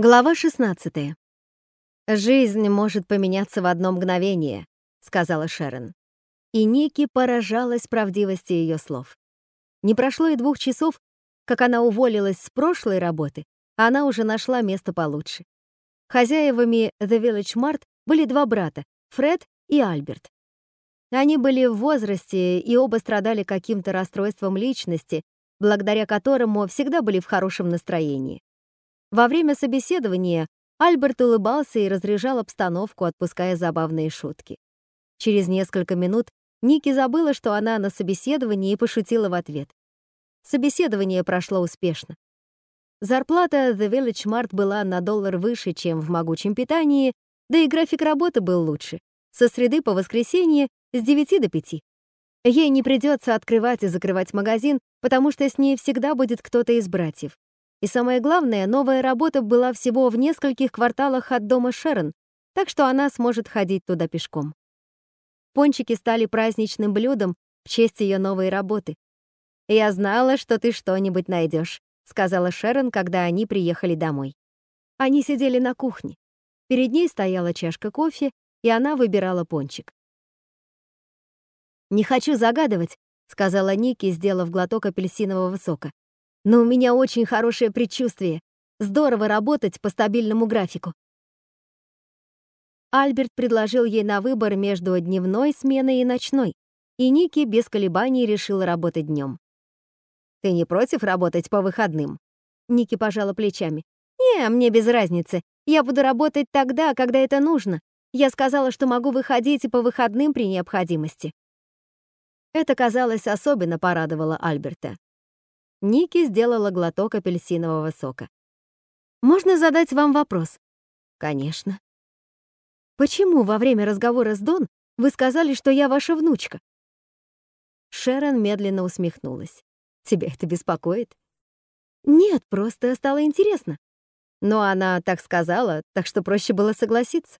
Глава 16. «Жизнь может поменяться в одно мгновение», — сказала Шерон. И Ники поражалась правдивости ее слов. Не прошло и двух часов, как она уволилась с прошлой работы, а она уже нашла место получше. Хозяевами The Village Mart были два брата, Фред и Альберт. Они были в возрасте и оба страдали каким-то расстройством личности, благодаря которому всегда были в хорошем настроении. Во время собеседования Альберт улыбался и разряжал обстановку, отпуская забавные шутки. Через несколько минут Ники забыла, что она на собеседовании и пошутила в ответ. Собеседование прошло успешно. Зарплата The Village Mart была на доллар выше, чем в могучем питании, да и график работы был лучше. Со среды по воскресенье с 9 до 5. Ей не придется открывать и закрывать магазин, потому что с ней всегда будет кто-то из братьев. И самое главное, новая работа была всего в нескольких кварталах от дома Шерон, так что она сможет ходить туда пешком. Пончики стали праздничным блюдом в честь ее новой работы. «Я знала, что ты что-нибудь найдешь», — сказала Шерон, когда они приехали домой. Они сидели на кухне. Перед ней стояла чашка кофе, и она выбирала пончик. «Не хочу загадывать», — сказала Ники, сделав глоток апельсинового сока. Но у меня очень хорошее предчувствие. Здорово работать по стабильному графику. Альберт предложил ей на выбор между дневной сменой и ночной, и Ники без колебаний решила работать днем. «Ты не против работать по выходным?» Ники пожала плечами. «Не, мне без разницы. Я буду работать тогда, когда это нужно. Я сказала, что могу выходить и по выходным при необходимости». Это, казалось, особенно порадовало Альберта. Ники сделала глоток апельсинового сока. «Можно задать вам вопрос?» «Конечно». «Почему во время разговора с Дон вы сказали, что я ваша внучка?» Шерон медленно усмехнулась. «Тебя это беспокоит?» «Нет, просто стало интересно». Но она так сказала, так что проще было согласиться.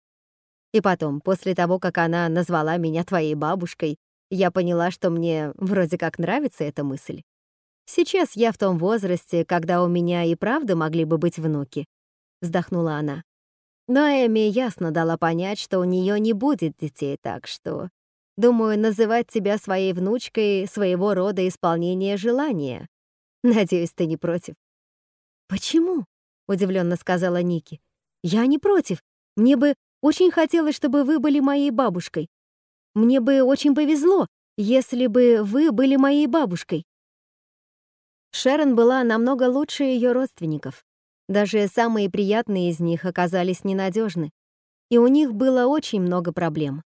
И потом, после того, как она назвала меня твоей бабушкой, я поняла, что мне вроде как нравится эта мысль. Сейчас я в том возрасте, когда у меня и правда могли бы быть внуки», — вздохнула она. Но Эми ясно дала понять, что у нее не будет детей, так что, думаю, называть тебя своей внучкой — своего рода исполнение желания. Надеюсь, ты не против. «Почему?» — удивленно сказала Ники. «Я не против. Мне бы очень хотелось, чтобы вы были моей бабушкой. Мне бы очень повезло, если бы вы были моей бабушкой. Шерон была намного лучше ее родственников. Даже самые приятные из них оказались ненадежны, и у них было очень много проблем.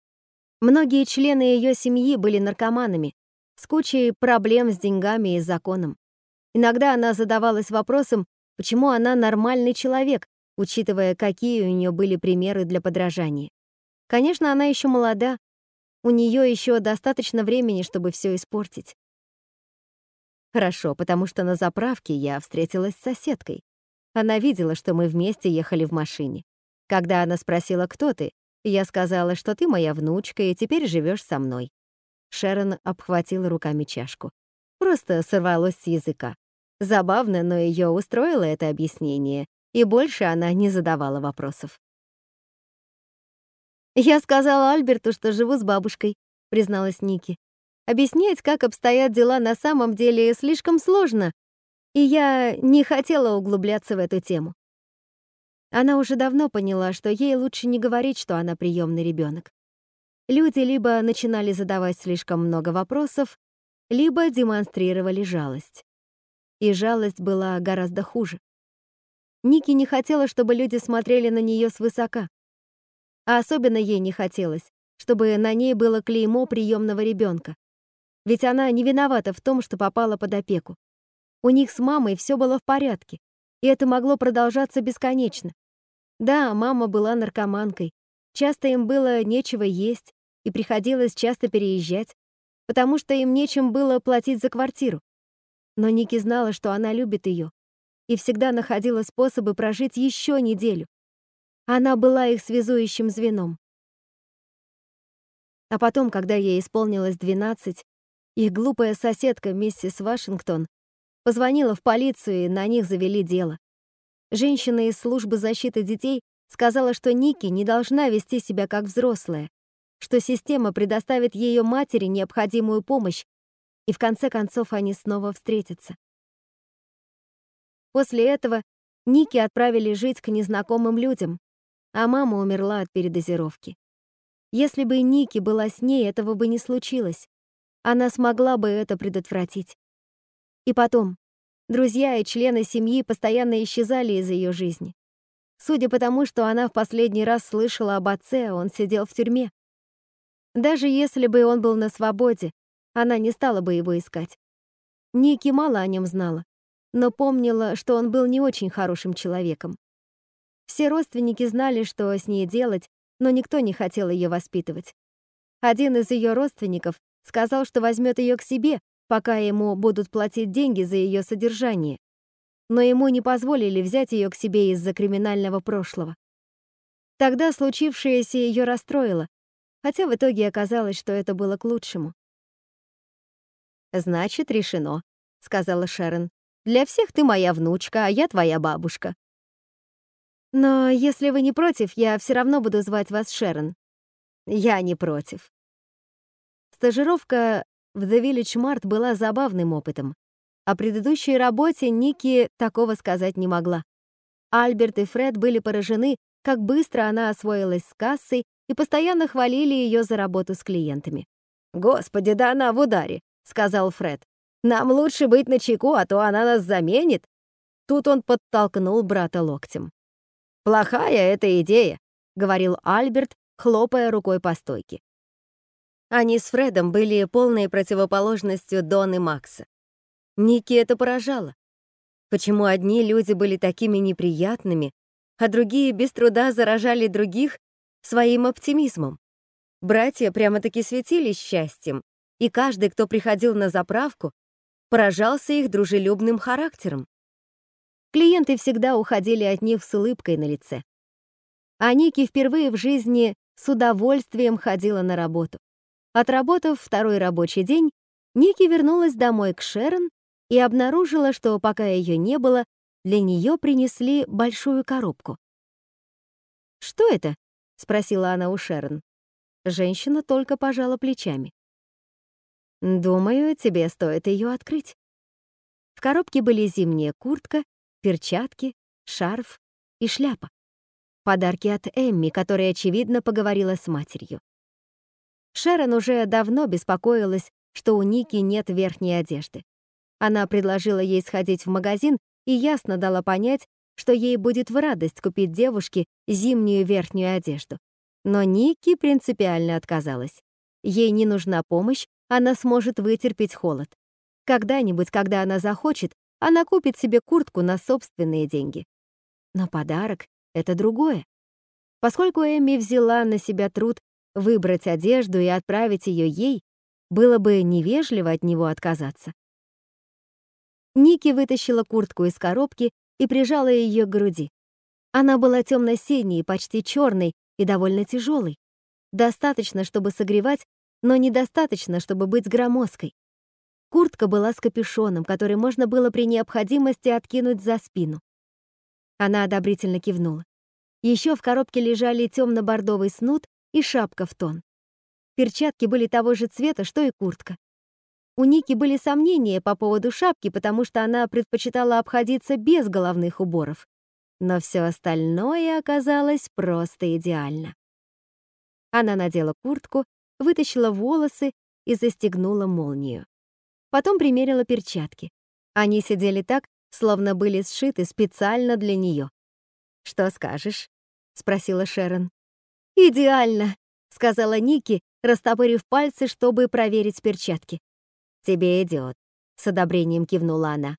Многие члены ее семьи были наркоманами, с кучей проблем с деньгами и законом. Иногда она задавалась вопросом, почему она нормальный человек, учитывая, какие у нее были примеры для подражания. Конечно, она еще молода, у нее еще достаточно времени, чтобы все испортить. Хорошо, потому что на заправке я встретилась с соседкой. Она видела, что мы вместе ехали в машине. Когда она спросила, кто ты, я сказала, что ты моя внучка и теперь живешь со мной. Шерон обхватила руками чашку. Просто сорвалось с языка. Забавно, но ее устроило это объяснение, и больше она не задавала вопросов. «Я сказала Альберту, что живу с бабушкой», — призналась Ники. Объяснять, как обстоят дела на самом деле, слишком сложно, и я не хотела углубляться в эту тему. Она уже давно поняла, что ей лучше не говорить, что она приемный ребенок. Люди либо начинали задавать слишком много вопросов, либо демонстрировали жалость. И жалость была гораздо хуже. Ники не хотела, чтобы люди смотрели на нее свысока. А особенно ей не хотелось, чтобы на ней было клеймо приемного ребенка. Ведь она не виновата в том, что попала под опеку. У них с мамой все было в порядке, и это могло продолжаться бесконечно. Да, мама была наркоманкой, часто им было нечего есть, и приходилось часто переезжать, потому что им нечем было платить за квартиру. Но Ники знала, что она любит ее, и всегда находила способы прожить еще неделю. Она была их связующим звеном. А потом, когда ей исполнилось 12, их глупая соседка, миссис Вашингтон, позвонила в полицию, и на них завели дело. Женщина из службы защиты детей сказала, что Ники не должна вести себя как взрослая, что система предоставит ее матери необходимую помощь, и в конце концов они снова встретятся. После этого Ники отправили жить к незнакомым людям, а мама умерла от передозировки. Если бы Ники была с ней, этого бы не случилось. Она смогла бы это предотвратить. И потом, друзья и члены семьи постоянно исчезали из ее жизни. Судя по тому, что она в последний раз слышала об отце, он сидел в тюрьме. Даже если бы он был на свободе, она не стала бы его искать. Ники мало о нем знала, но помнила, что он был не очень хорошим человеком. Все родственники знали, что с ней делать, но никто не хотел ее воспитывать. Один из ее родственников сказал, что возьмет ее к себе, пока ему будут платить деньги за ее содержание. Но ему не позволили взять ее к себе из-за криминального прошлого. Тогда случившееся ее расстроило, хотя в итоге оказалось, что это было к лучшему. «Значит, решено», — сказала Шерон. «Для всех ты моя внучка, а я твоя бабушка. Но если вы не против, я все равно буду звать вас Шерон. Я не против. Стажировка в The Village Mart была забавным опытом. О предыдущей работе Ники такого сказать не могла. Альберт и Фред были поражены, как быстро она освоилась с кассой и постоянно хвалили ее за работу с клиентами. «Господи, да она в ударе», — сказал Фред. «Нам лучше быть начеку, а то она нас заменит». Тут он подтолкнул брата локтем. «Плохая эта идея», — говорил Альберт, хлопая рукой по стойке. Они с Фредом были полной противоположностью Дон и Макса. Ники это поражало. Почему одни люди были такими неприятными, а другие без труда заражали других своим оптимизмом? Братья прямо-таки светились счастьем, и каждый, кто приходил на заправку, поражался их дружелюбным характером. Клиенты всегда уходили от них с улыбкой на лице. А Ники впервые в жизни с удовольствием ходила на работу. Отработав второй рабочий день, Ники вернулась домой к Шерон и обнаружила, что пока ее не было, для нее принесли большую коробку. «Что это?» — спросила она у Шерон. Женщина только пожала плечами. «Думаю, тебе стоит ее открыть». В коробке были зимняя куртка перчатки, шарф и шляпа. Подарки от Эмми, которая, очевидно, поговорила с матерью. Шерон уже давно беспокоилась, что у Ники нет верхней одежды. Она предложила ей сходить в магазин и ясно дала понять, что ей будет в радость купить девушке зимнюю верхнюю одежду. Но Ники принципиально отказалась. Ей не нужна помощь, она сможет вытерпеть холод. Когда-нибудь, когда она захочет, она купит себе куртку на собственные деньги. Но подарок — это другое. Поскольку Эми взяла на себя труд выбрать одежду и отправить ее ей, было бы невежливо от него отказаться. Ники вытащила куртку из коробки и прижала ее к груди. Она была темно-синей, почти черной и довольно тяжелой. Достаточно, чтобы согревать, но недостаточно, чтобы быть громоздкой. Куртка была с капюшоном, который можно было при необходимости откинуть за спину. Она одобрительно кивнула. Еще в коробке лежали темно-бордовый снуд и шапка в тон. Перчатки были того же цвета, что и куртка. У Ники были сомнения по поводу шапки, потому что она предпочитала обходиться без головных уборов. Но все остальное оказалось просто идеально. Она надела куртку, вытащила волосы и застегнула молнию. Потом примерила перчатки. Они сидели так, словно были сшиты специально для нее. «Что скажешь?» — спросила Шерон. «Идеально!» — сказала Ники, растопырив пальцы, чтобы проверить перчатки. «Тебе идет», — с одобрением кивнула она.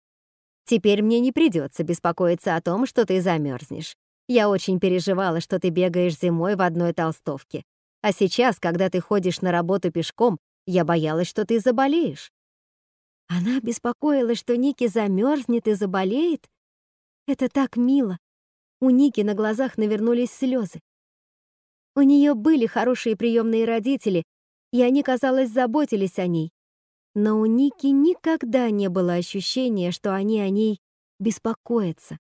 «Теперь мне не придется беспокоиться о том, что ты замерзнешь. Я очень переживала, что ты бегаешь зимой в одной толстовке. А сейчас, когда ты ходишь на работу пешком, я боялась, что ты заболеешь. Она беспокоилась, что Ники замерзнет и заболеет. Это так мило. У Ники на глазах навернулись слезы. У нее были хорошие приемные родители, и они, казалось, заботились о ней. Но у Ники никогда не было ощущения, что они о ней беспокоятся.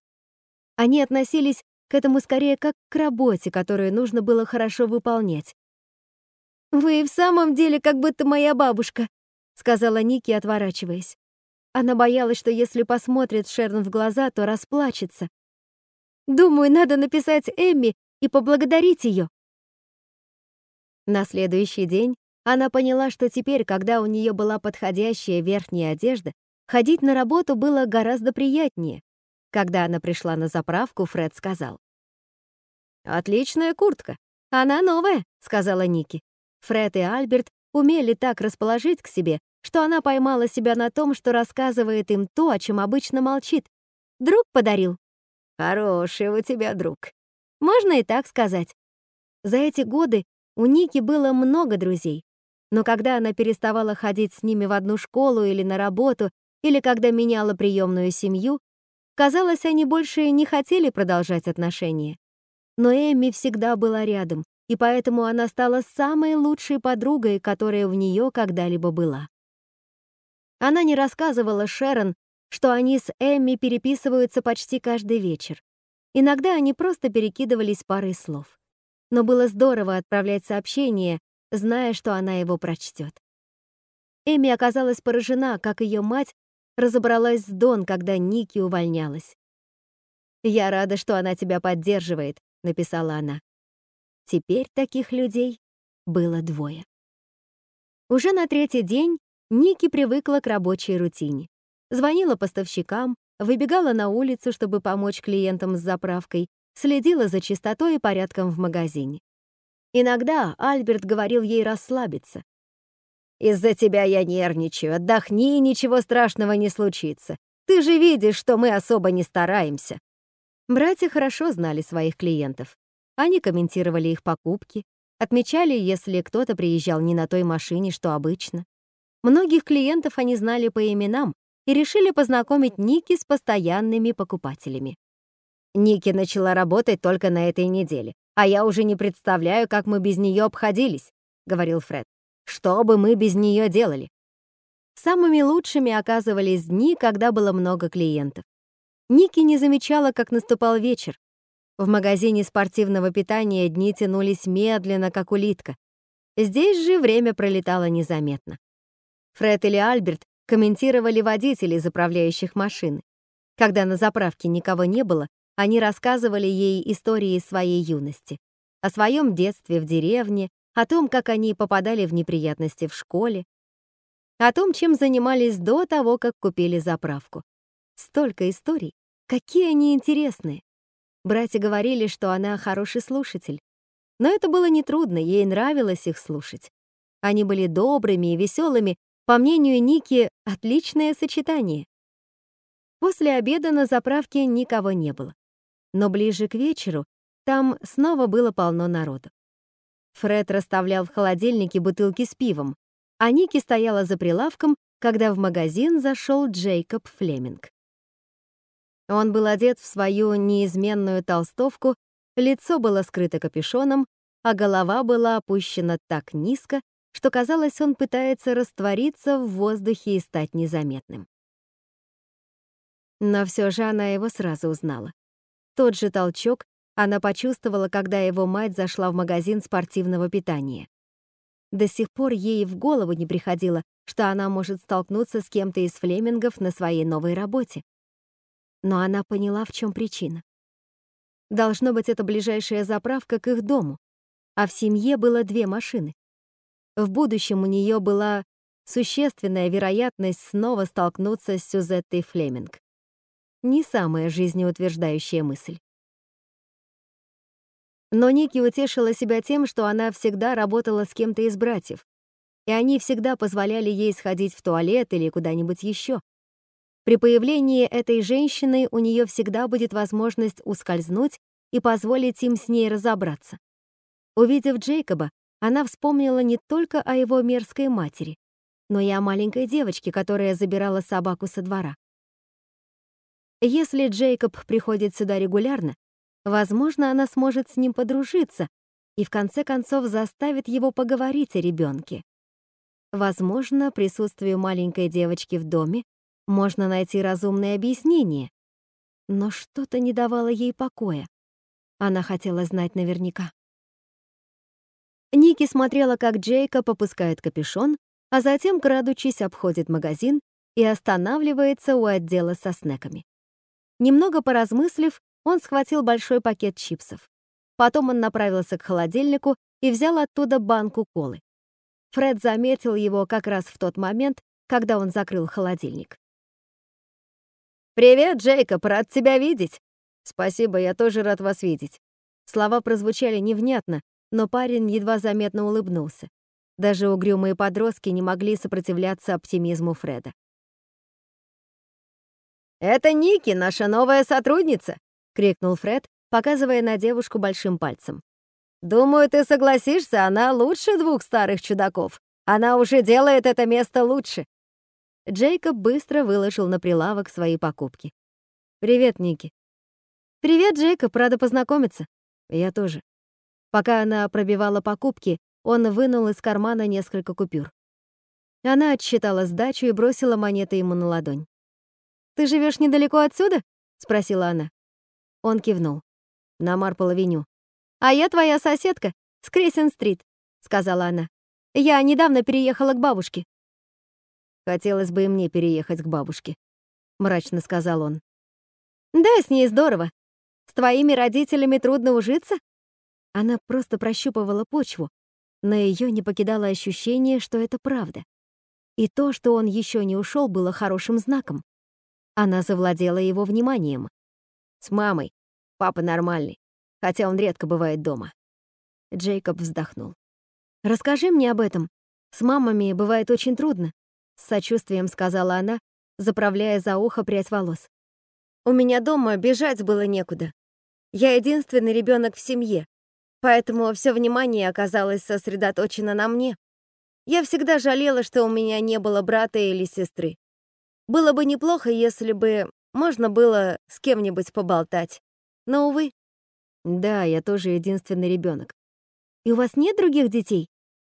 Они относились к этому скорее как к работе, которую нужно было хорошо выполнять. «Вы в самом деле как будто моя бабушка», — сказала Ники, отворачиваясь. Она боялась, что если посмотрит Шерн в глаза, то расплачется. «Думаю, надо написать Эмми и поблагодарить ее». На следующий день она поняла, что теперь, когда у нее была подходящая верхняя одежда, ходить на работу было гораздо приятнее. Когда она пришла на заправку, Фред сказал. «Отличная куртка. Она новая», — сказала Ники. Фред и Альберт умели так расположить к себе, что она поймала себя на том, что рассказывает им то, о чем обычно молчит. «Друг подарил». «Хороший у тебя друг». Можно и так сказать. За эти годы у Ники было много друзей, но когда она переставала ходить с ними в одну школу или на работу, или когда меняла приемную семью, казалось, они больше не хотели продолжать отношения. Но Эми всегда была рядом, и поэтому она стала самой лучшей подругой, которая в нее когда-либо была. Она не рассказывала Шерон, что они с Эмми переписываются почти каждый вечер. Иногда они просто перекидывались парой слов. Но было здорово отправлять сообщение, зная, что она его прочтет. Эми оказалась поражена, как ее мать разобралась с Дон, когда Ники увольнялась. «Я рада, что она тебя поддерживает», — написала она. Теперь таких людей было двое. Уже на третий день Ники привыкла к рабочей рутине. Звонила поставщикам, выбегала на улицу, чтобы помочь клиентам с заправкой, следила за чистотой и порядком в магазине. Иногда Альберт говорил ей расслабиться. «Из-за тебя я нервничаю, отдохни, ничего страшного не случится. Ты же видишь, что мы особо не стараемся». Братья хорошо знали своих клиентов. Они комментировали их покупки, отмечали, если кто-то приезжал не на той машине, что обычно. Многих клиентов они знали по именам и решили познакомить Ники с постоянными покупателями. Ники начала работать только на этой неделе, а я уже не представляю, как мы без нее обходились, говорил Фред. Что бы мы без нее делали? Самыми лучшими оказывались дни, когда было много клиентов. Ники не замечала, как наступал вечер, в магазине спортивного питания дни тянулись медленно, как улитка. Здесь же время пролетало незаметно. Фред или Альберт комментировали водителей, заправляющих машины. Когда на заправке никого не было, они рассказывали ей истории своей юности. О своем детстве в деревне, о том, как они попадали в неприятности в школе, о том, чем занимались до того, как купили заправку. Столько историй. Какие они интересные. Братья говорили, что она хороший слушатель. Но это было нетрудно, ей нравилось их слушать. Они были добрыми и веселыми, по мнению Ники, отличное сочетание. После обеда на заправке никого не было. Но ближе к вечеру там снова было полно народу. Фред расставлял в холодильнике бутылки с пивом, а Ники стояла за прилавком, когда в магазин зашел Джейкоб Флеминг. Он был одет в свою неизменную толстовку, лицо было скрыто капюшоном, а голова была опущена так низко, что казалось, он пытается раствориться в воздухе и стать незаметным. Но все же она его сразу узнала. Тот же толчок она почувствовала, когда его мать зашла в магазин спортивного питания. До сих пор ей в голову не приходило, что она может столкнуться с кем-то из флемингов на своей новой работе но она поняла, в чем причина. Должно быть, это ближайшая заправка к их дому, а в семье было две машины. В будущем у нее была существенная вероятность снова столкнуться с Сюзеттой Флеминг. Не самая жизнеутверждающая мысль. Но Ники утешила себя тем, что она всегда работала с кем-то из братьев, и они всегда позволяли ей сходить в туалет или куда-нибудь еще. При появлении этой женщины у нее всегда будет возможность ускользнуть и позволить им с ней разобраться. Увидев Джейкоба, она вспомнила не только о его мерзкой матери, но и о маленькой девочке, которая забирала собаку со двора. Если Джейкоб приходит сюда регулярно, возможно, она сможет с ним подружиться и в конце концов заставит его поговорить о ребенке. Возможно, присутствию маленькой девочки в доме можно найти разумное объяснение. Но что-то не давало ей покоя. Она хотела знать наверняка. Ники смотрела, как Джейкоб опускает капюшон, а затем, крадучись, обходит магазин и останавливается у отдела со снеками. Немного поразмыслив, он схватил большой пакет чипсов. Потом он направился к холодильнику и взял оттуда банку колы. Фред заметил его как раз в тот момент, когда он закрыл холодильник. «Привет, Джейкоб, рад тебя видеть!» «Спасибо, я тоже рад вас видеть». Слова прозвучали невнятно, но парень едва заметно улыбнулся. Даже угрюмые подростки не могли сопротивляться оптимизму Фреда. «Это Ники, наша новая сотрудница!» — крикнул Фред, показывая на девушку большим пальцем. «Думаю, ты согласишься, она лучше двух старых чудаков. Она уже делает это место лучше». Джейкоб быстро выложил на прилавок свои покупки. «Привет, Ники». «Привет, Джейкоб, рада познакомиться». «Я тоже». Пока она пробивала покупки, он вынул из кармана несколько купюр. Она отсчитала сдачу и бросила монеты ему на ладонь. «Ты живешь недалеко отсюда?» — спросила она. Он кивнул. «На Марпол-авеню». «А я твоя соседка, с Крейсен-стрит», — сказала она. «Я недавно переехала к бабушке». «Хотелось бы и мне переехать к бабушке», — мрачно сказал он. «Да, с ней здорово. С твоими родителями трудно ужиться?» Она просто прощупывала почву, но ее не покидало ощущение, что это правда. И то, что он еще не ушел, было хорошим знаком. Она завладела его вниманием. С мамой. Папа нормальный, хотя он редко бывает дома. Джейкоб вздохнул. «Расскажи мне об этом. С мамами бывает очень трудно», — с сочувствием сказала она, заправляя за ухо прядь волос. «У меня дома бежать было некуда. Я единственный ребенок в семье, поэтому все внимание оказалось сосредоточено на мне. Я всегда жалела, что у меня не было брата или сестры. Было бы неплохо, если бы можно было с кем-нибудь поболтать. Но, увы. Да, я тоже единственный ребенок. И у вас нет других детей?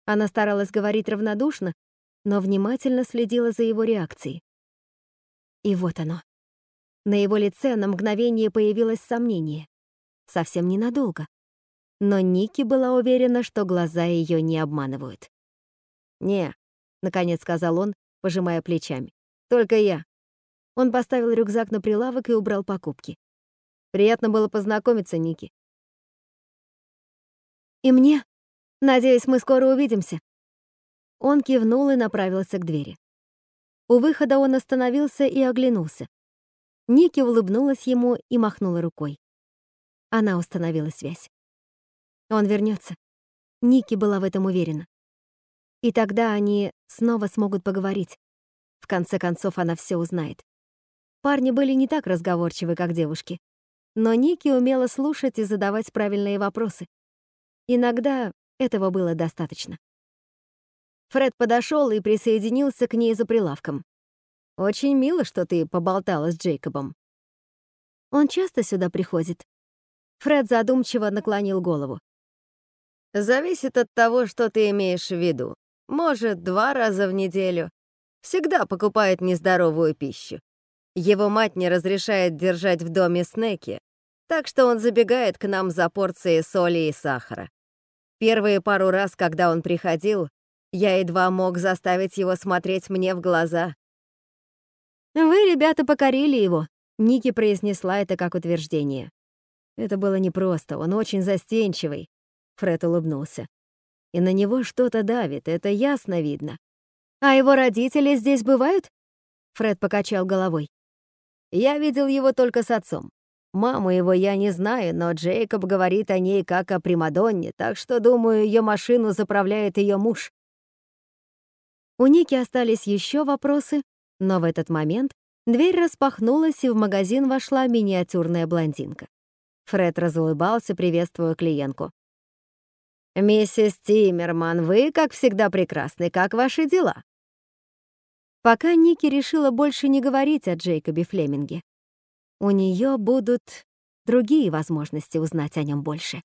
Она старалась говорить равнодушно, но внимательно следила за его реакцией. И вот оно. На его лице на мгновение появилось сомнение. Совсем ненадолго. Но Ники была уверена, что глаза ее не обманывают. «Не», — наконец сказал он, пожимая плечами. Только я. Он поставил рюкзак на прилавок и убрал покупки. Приятно было познакомиться, Ники. И мне. Надеюсь, мы скоро увидимся. Он кивнул и направился к двери. У выхода он остановился и оглянулся. Ники улыбнулась ему и махнула рукой. Она установила связь. Он вернется. Ники была в этом уверена. И тогда они снова смогут поговорить. В конце концов, она все узнает. Парни были не так разговорчивы, как девушки. Но Ники умела слушать и задавать правильные вопросы. Иногда этого было достаточно. Фред подошел и присоединился к ней за прилавком. «Очень мило, что ты поболтала с Джейкобом». «Он часто сюда приходит?» Фред задумчиво наклонил голову. «Зависит от того, что ты имеешь в виду. Может, два раза в неделю, всегда покупает нездоровую пищу. Его мать не разрешает держать в доме снеки, так что он забегает к нам за порцией соли и сахара. Первые пару раз, когда он приходил, я едва мог заставить его смотреть мне в глаза. «Вы, ребята, покорили его», — Ники произнесла это как утверждение. Это было непросто, он очень застенчивый. Фред улыбнулся. И на него что-то давит, это ясно видно. «А его родители здесь бывают?» Фред покачал головой. «Я видел его только с отцом. Маму его я не знаю, но Джейкоб говорит о ней как о Примадонне, так что, думаю, ее машину заправляет ее муж». У Ники остались еще вопросы, но в этот момент дверь распахнулась, и в магазин вошла миниатюрная блондинка. Фред разулыбался, приветствуя клиентку. «Миссис Тиммерман, вы, как всегда, прекрасны. Как ваши дела?» Пока Ники решила больше не говорить о Джейкобе Флеминге. У нее будут другие возможности узнать о нем больше.